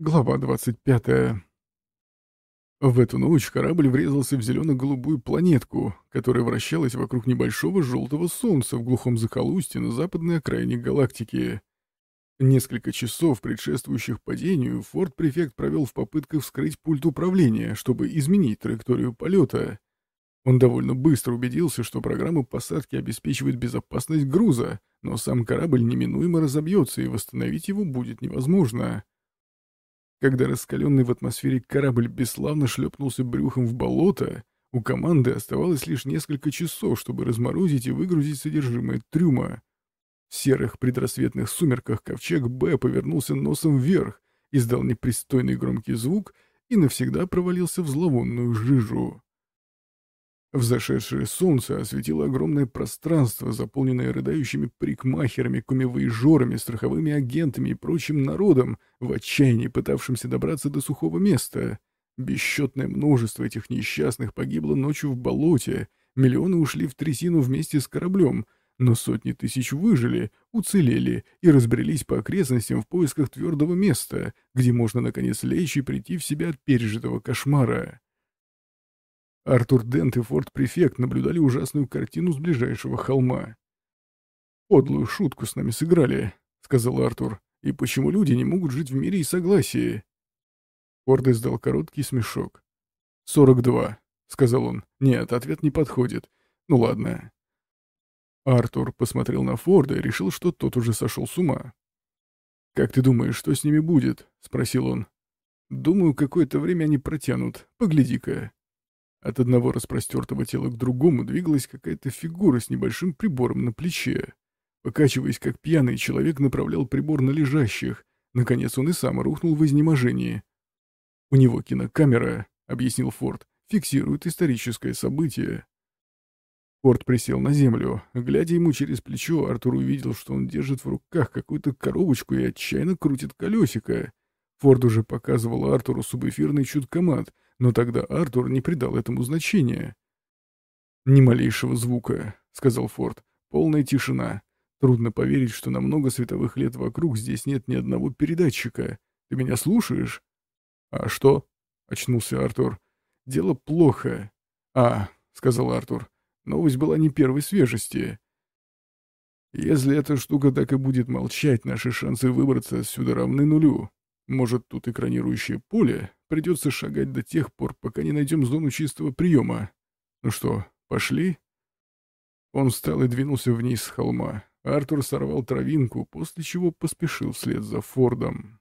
Глава 25. В эту ночь корабль врезался в зелено-голубую планетку, которая вращалась вокруг небольшого желтого солнца в глухом захолустье на западной окраине галактики. Несколько часов, предшествующих падению, форт-префект провел в попытках вскрыть пульт управления, чтобы изменить траекторию полета. Он довольно быстро убедился, что программа посадки обеспечивает безопасность груза, но сам корабль неминуемо разобьется, и восстановить его будет невозможно. Когда раскаленный в атмосфере корабль бесславно шлепнулся брюхом в болото, у команды оставалось лишь несколько часов, чтобы разморозить и выгрузить содержимое трюма. В серых предрассветных сумерках ковчег «Б» повернулся носом вверх, издал непристойный громкий звук и навсегда провалился в зловонную жижу. Взошедшее солнце осветило огромное пространство, заполненное рыдающими парикмахерами, кумевоежорами, страховыми агентами и прочим народом, в отчаянии пытавшимся добраться до сухого места. Бесчетное множество этих несчастных погибло ночью в болоте, миллионы ушли в трясину вместе с кораблем, но сотни тысяч выжили, уцелели и разбрелись по окрестностям в поисках твердого места, где можно наконец лечь и прийти в себя от пережитого кошмара. Артур Дент и форт-префект наблюдали ужасную картину с ближайшего холма. «Подлую шутку с нами сыграли», — сказал Артур. «И почему люди не могут жить в мире и согласии?» Форд издал короткий смешок. «Сорок два», — сказал он. «Нет, ответ не подходит. Ну ладно». Артур посмотрел на Форда и решил, что тот уже сошел с ума. «Как ты думаешь, что с ними будет?» — спросил он. «Думаю, какое-то время они протянут. Погляди-ка». От одного распростертого тела к другому двигалась какая-то фигура с небольшим прибором на плече. Покачиваясь, как пьяный, человек направлял прибор на лежащих. Наконец он и сам рухнул в изнеможении. «У него кинокамера», — объяснил Форд, — «фиксирует историческое событие». Форд присел на землю. Глядя ему через плечо, Артур увидел, что он держит в руках какую-то коробочку и отчаянно крутит колесико. Форд уже показывал Артуру субэфирный чуткомат — но тогда Артур не придал этому значения. «Ни малейшего звука», — сказал Форд. «Полная тишина. Трудно поверить, что на много световых лет вокруг здесь нет ни одного передатчика. Ты меня слушаешь?» «А что?» — очнулся Артур. «Дело плохо». «А», — сказал Артур, — «новость была не первой свежести». «Если эта штука так и будет молчать, наши шансы выбраться отсюда равны нулю. Может, тут экранирующее поле? Придется шагать до тех пор, пока не найдем зону чистого приема. Ну что, пошли?» Он встал и двинулся вниз с холма. Артур сорвал травинку, после чего поспешил вслед за Фордом.